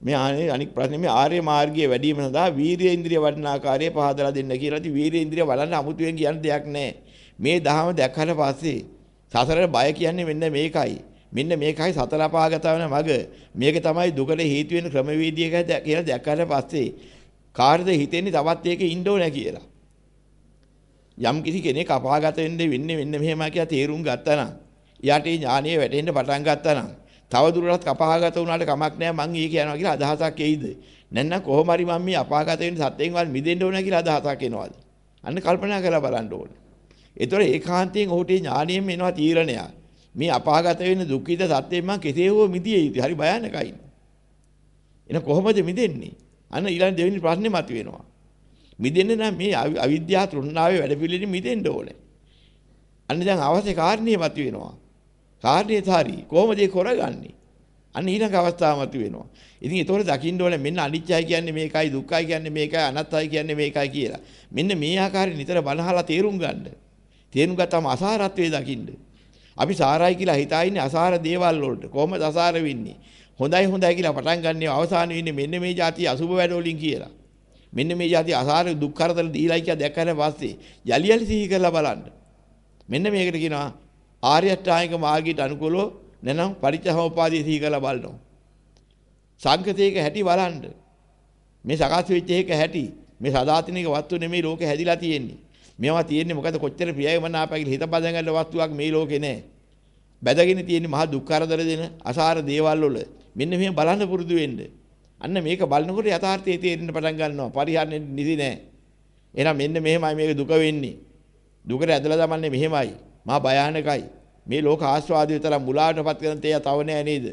මේ අනික් ප්‍රශ්නේ මේ ආර්ය මාර්ගයේ වැඩිම සඳහා වීරිය ඉන්ද්‍රිය වඩනාකාරය පහදලා දෙන්න කියලා. ඉතින් වීරිය ඉන්ද්‍රිය බලන්න අමුතුවෙන් කියන්න දෙයක් නැහැ. මේ දහම දැක්කට පස්සේ සසරේ බය කියන්නේ මෙන්න මේකයි. මෙන්න මේකයි සතර අපාගත වෙන මග. මේක තමයි දුකට හේතු වෙන ක්‍රමවේදය කියලා දැක්කට පස්සේ කාර්යද හිතෙන්නේ තවත් ඒකේ ඉන්න ඕනේ කියලා. යම් කිසි කෙනෙක් අපාගත වෙන්න වෙන්නේ මෙන්න මෙහෙමයි කියලා තේරුම් ගත්තා නම් යාට ඥානීය වැටෙන්න පටන් ගත්තා නම් තව දුරටත් අපාගත වුණාට කමක් නැහැ මං ඊ කියනවා කියලා අදහසක් එයිද? නැත්නම් කොහොම හරි මම මේ අපාගත වෙන්න සත්‍යයෙන් වල් මිදෙන්න ඕන කියලා අදහසක් එනවාද? අන්න කල්පනා කරලා බලන්න ඕනේ. ඒතොර ඒකාන්තයෙන් ඔහුට ඥානියෙන් එනවා තීරණයක් මේ අපාගත වෙන දුක්ඛිත සත්‍යයෙන් මං කෙසේ හෝ මිදිය යුතුයි හරි භයානකයි. එන කොහොමද මිදෙන්නේ? අන්න ඊළඟ දෙවෙනි ප්‍රශ්නේ මතුවෙනවා. මිදෙන්න නම් මේ අවිද්‍යාව තෘෂ්ණාවේ වැඩ පිළිවෙලින් මිදෙන්න ඕනේ. අන්න දැන් අවශ්‍ය කාරණේ මතුවෙනවා. කාර්යයත් හරි කොහොමද ඒක කරගන්නේ? අන්න ඊළඟ අවස්ථාව මතුවෙනවා. ඉතින් ඒතකොට දකින්න ඕනේ මෙන්න අනිත්‍යයි කියන්නේ මේකයි දුක්ඛයි කියන්නේ මේකයි අනත්තයි කියන්නේ මේකයි කියලා. මෙන්න මේ ආකාරයෙන් නිතර බනහලා තේරුම් ගන්න. තේරුම් ගත්තම අසාරත්වයේ දකින්න. අපි සාරයි කියලා හිතා ඉන්නේ අසාර දේවල් වලට. කොහොමද අසාර වෙන්නේ? හොඳයි හොඳයි කියලා පටන් ගන්න අවසාන වෙන්නේ මෙන්න මේ જાති අසුබ වැඩ වලින් කියලා. මෙන්න මේ જાති අසාර දුක් කරදර දීලා කියලා දැක්කට පස්සේ යලි යලි සිහි කරලා බලන්න. මෙන්න මේකට කියනවා ආර්ය අෂ්ටාංගික මාර්ගයට අනුකූලව නැනම් පරිච්ඡසමුපාදී සිහි කරලා බලනවා. සංකතයක හැටි බලන්න. මේ සකස් වෙච්ච එක හැටි මේ සදාතනික වස්තු නෙමෙයි ලෝකේ හැදිලා තියෙන්නේ. මේවා තියෙන්නේ මොකද කොච්චර ප්‍රියයි මනාපයි හිත බඳගන්න වස්තුවක් මේ ලෝකේ නැහැ. බැදගෙන තියෙන්නේ මහා දුක් කරදර දෙන අසාර දේවල් වල. මෙන්න මෙහෙම බලන්න පුරුදු වෙන්න. අන්න මේක බලනකොට යථාර්ථයේ තේරෙන්න පටන් ගන්නවා. පරිහරණය නිදි නැහැ. එහෙනම් මෙන්න මෙහෙමයි මේක දුක වෙන්නේ. දුකට ඇදලා දමන්නේ මෙහෙමයි. මහා භයානකයි. මේ ලෝක ආස්වාදය විතර මුලාටපත් කරන තේ තව නෑ නේද?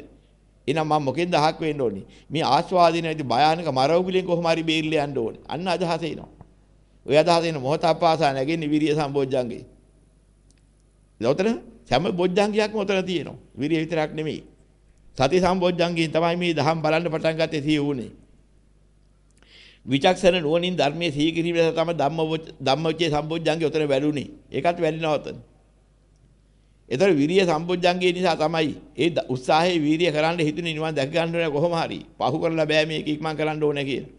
එහෙනම් මම මොකෙන්ද අහක් වෙන්න ඕනේ? මේ ආස්වාදිනේදී භයානක මරවුගලින් කොහොම හරි බේරිලා යන්න ඕනේ. අන්න අදහස එනවා. ඔය අදහස එන මොහොත අපහාසා නැගෙන්නේ විරිය සම්බොජ්ජංගේ. දවතර හැම බොජ්ජංගයක්ම උතන තියෙනවා. විරිය විතරක් නෙමෙයි. සති සම්බොජ්ජංගයෙන් තමයි මේ දහම් බලන්න පටන් ගත්තේ සිය උනේ. විචක්ෂණ නුවණින් ධර්මයේ සිහි කිරීමේ තමයි ධම්ම ධම්මවිචේ සම්බොජ්ජංගේ උතන වැඩුණේ. ඒකත් වැඩිනවා උතන. ඒතර විරිය සම්බොජ්ජංගේ නිසා තමයි ඒ උත්සාහයේ වීරිය කරන්න හිතුනේ නිවන් දැක ගන්න ඕනේ කොහොම හරි. පහු කරලා බෑ මේක ඉක්මන් කරන්න ඕනේ කියලා.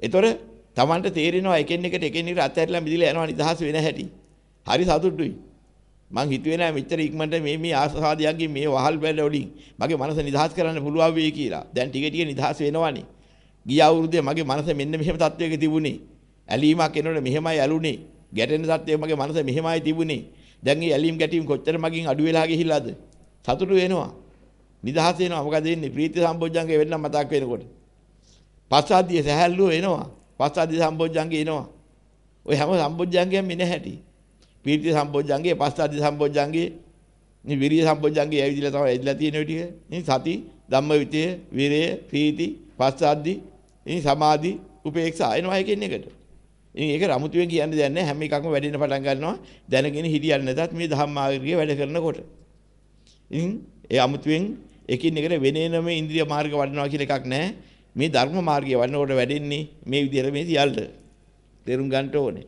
ඒතර Tamanට තේරෙනවා එකින් එකට එකින් එකට අත්හැරලා මිදිලා යනවා නිදහස් වෙන හැටි. හරි සතුටුයි. මං හිතුවේ නෑ මෙච්චර ඉක්මනට මේ මේ ආසාදයන්ගේ මේ වහල් බැල වලින් මගේ මනස නිදහස් කරන්න පුළුවන් වෙයි කියලා. දැන් ටික ටික නිදහස් වෙනවනේ. ගිය අවුරුද්දේ මගේ මනස මෙන්න මෙහෙම තත්වයක තිබුණේ. ඇලීමක් එනකොට මෙහෙමයි ඇලුනේ. ගැටෙන තත්වයක මගේ මනස මෙහෙමයි තිබුණේ. දැන් මේ ඇලීම් ගැටීම් කොච්චර මගින් අඩු වෙලා ගිහිල්ලාද? සතුටු වෙනවා. නිදහස් වෙනවා. මොකද ඉන්නේ ප්‍රීති සම්බොජ්ජංගේ වෙන්න මතක් වෙනකොට. පස්සාදිය සහැල්ලුව එනවා. පස්සාදිය සම්බොජ්ජංගේ එනවා. ඔය හැම සම්බොජ්ජංගයක්ම ඉන හැටි. ප්‍රීති සම්බොජ්ජංගේ පස්සාදිය සම්බොජ්ජංගේ මේ විරිය සම්බොජ්ජංගේ ඇවිදලා තමයි ඇවිදලා තියෙන ඔය ටික. මේ සති, ධම්මවිතය, විරය, ප්‍රීති, පස්සාදි, මේ සමාධි, උපේක්ෂා එනවා එකින් එකට. ඉතින් ඒක රමුතුවෙන් කියන්න දෙයක් නැහැ හැම එකක්ම වැඩෙන්න පටන් ගන්නවා දැනගෙන හිටියන්නේ නැතත් මේ ධම්මාර්ගය වැඩ කරනකොට. ඉතින් ඒ අමුතුවෙන් එකින් එකට වෙනේනම ඉන්ද්‍රිය මාර්ග වඩනවා කියලා එකක් නැහැ. මේ ධර්ම මාර්ගය වඩනකොට වැඩෙන්නේ මේ විදිහට මේ සියල්ල. තේරුම් ගන්න ඕනේ.